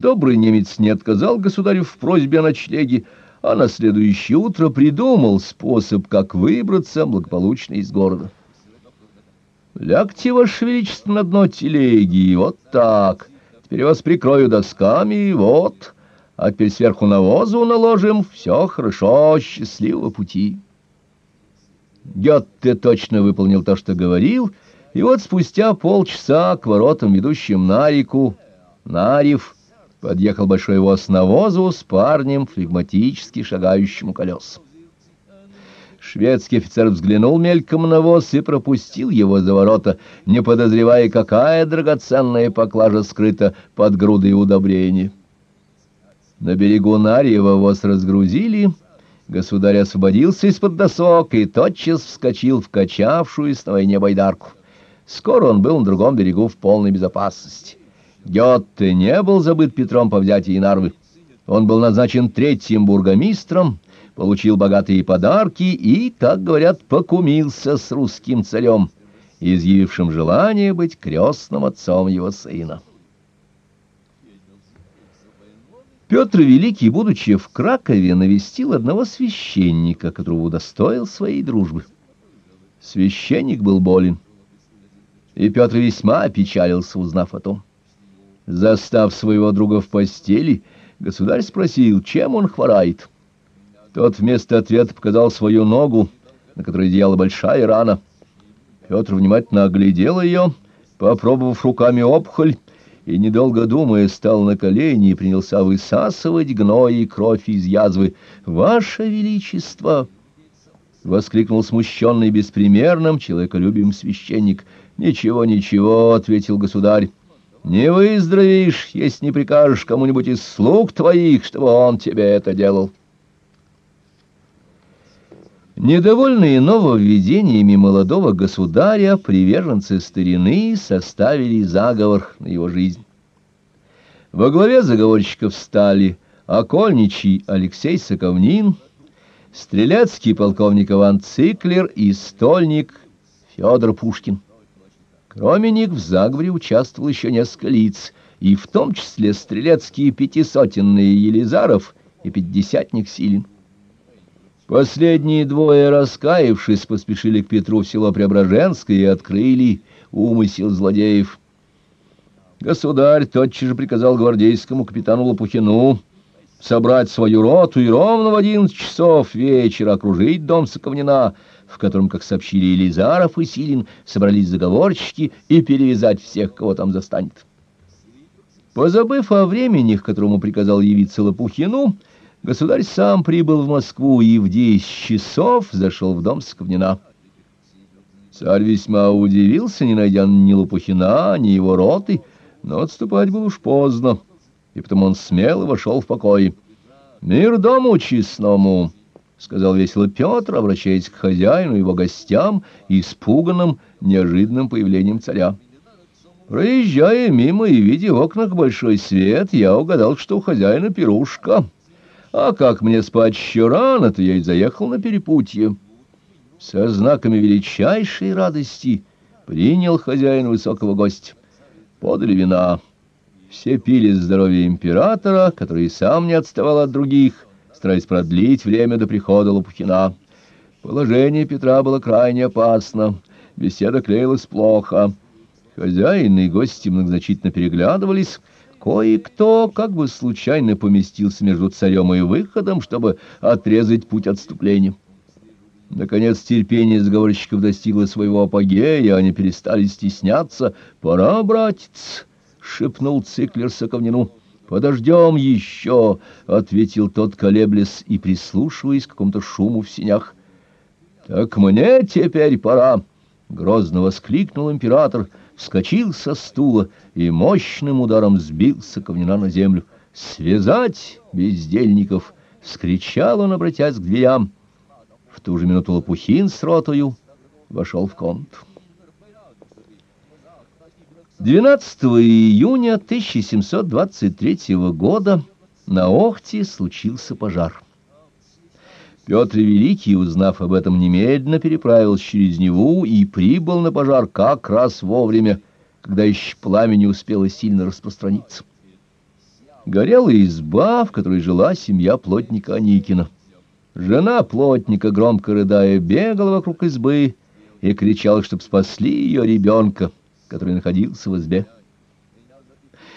Добрый немец не отказал государю в просьбе о ночлеге, а на следующее утро придумал способ, как выбраться благополучно из города. «Лягте, ваше величество, на дно телеги, вот так. Теперь вас прикрою досками, вот. А теперь сверху навозу наложим. Все хорошо, счастливого пути». Гетте точно выполнил то, что говорил, и вот спустя полчаса к воротам, ведущим на реку, Нарев, Подъехал большой воз на возу с парнем, флегматически шагающим у колес. Шведский офицер взглянул мельком на воз и пропустил его за ворота, не подозревая, какая драгоценная поклажа скрыта под грудой удобрений. На берегу Нарьева воз разгрузили, государь освободился из-под досок и тотчас вскочил в качавшуюся на войне байдарку. Скоро он был на другом берегу в полной безопасности. Гетте не был забыт Петром по взятии Нарвы. Он был назначен третьим бургомистром, получил богатые подарки и, так говорят, покумился с русским царем, изъявившим желание быть крестным отцом его сына. Петр Великий, будучи в Кракове, навестил одного священника, которого удостоил своей дружбы. Священник был болен, и Петр весьма опечалился, узнав о том. Застав своего друга в постели, государь спросил, чем он хворает. Тот вместо ответа показал свою ногу, на которой зияла большая рана. Петр внимательно оглядел ее, попробовав руками опухоль, и, недолго думая, стал на колени и принялся высасывать гной и кровь из язвы. «Ваше Величество!» — воскликнул смущенный беспримерным человеколюбием священник. «Ничего, ничего», — ответил государь. Не выздоровеешь, если не прикажешь кому-нибудь из слуг твоих, чтобы он тебе это делал. Недовольные нововведениями молодого государя, приверженцы старины составили заговор на его жизнь. Во главе заговорщиков стали окольничий Алексей Соковнин, стрелецкий полковник Иван Циклер и стольник Федор Пушкин. Кроме них в заговоре участвовал еще несколько лиц, и в том числе стрелецкие пятисотенные Елизаров и пятидесятник Силин. Последние двое, раскаявшись, поспешили к Петру в село Преображенское и открыли умысел злодеев. Государь тотчас же приказал гвардейскому капитану Лопухину собрать свою роту и ровно в одиннадцать часов вечера окружить дом Соковнина, в котором, как сообщили Елизаров и Силин, собрались заговорщики и перевязать всех, кого там застанет. Позабыв о времени, к которому приказал явиться Лопухину, государь сам прибыл в Москву и в десять часов зашел в дом Соковнина. Царь весьма удивился, не найдя ни Лопухина, ни его роты, но отступать было уж поздно и потому он смело вошел в покой. «Мир дому честному!» — сказал весело Петр, обращаясь к хозяину и его гостям, испуганным неожиданным появлением царя. Проезжая мимо и видя в окнах большой свет, я угадал, что у хозяина пирушка. А как мне спать еще рано, то я и заехал на перепутье. Со знаками величайшей радости принял хозяин высокого гостя. Подали вина. Все пили здоровье императора, который сам не отставал от других, стараясь продлить время до прихода Лопухина. Положение Петра было крайне опасно, беседа клеилась плохо. Хозяин и гости многозначительно переглядывались, Кое-кто как бы случайно поместился между царем и выходом, чтобы отрезать путь отступления. Наконец терпение заговорщиков достигло своего апогея, они перестали стесняться. «Пора, братец!» шепнул Циклер Соковнину. «Подождем еще», — ответил тот, колеблясь и прислушиваясь к какому-то шуму в синях. «Так мне теперь пора», — грозно воскликнул император, вскочил со стула и мощным ударом сбил Соковнина на землю. «Связать бездельников!» — скричал он, обратясь к дверям. В ту же минуту Лопухин с ротою вошел в комнату. 12 июня 1723 года на Охте случился пожар. Петр Великий, узнав об этом, немедленно переправился через Неву и прибыл на пожар как раз вовремя, когда еще пламя не успело сильно распространиться. горела изба, в которой жила семья плотника Аникина. Жена плотника, громко рыдая, бегала вокруг избы и кричала, чтоб спасли ее ребенка, который находился в избе.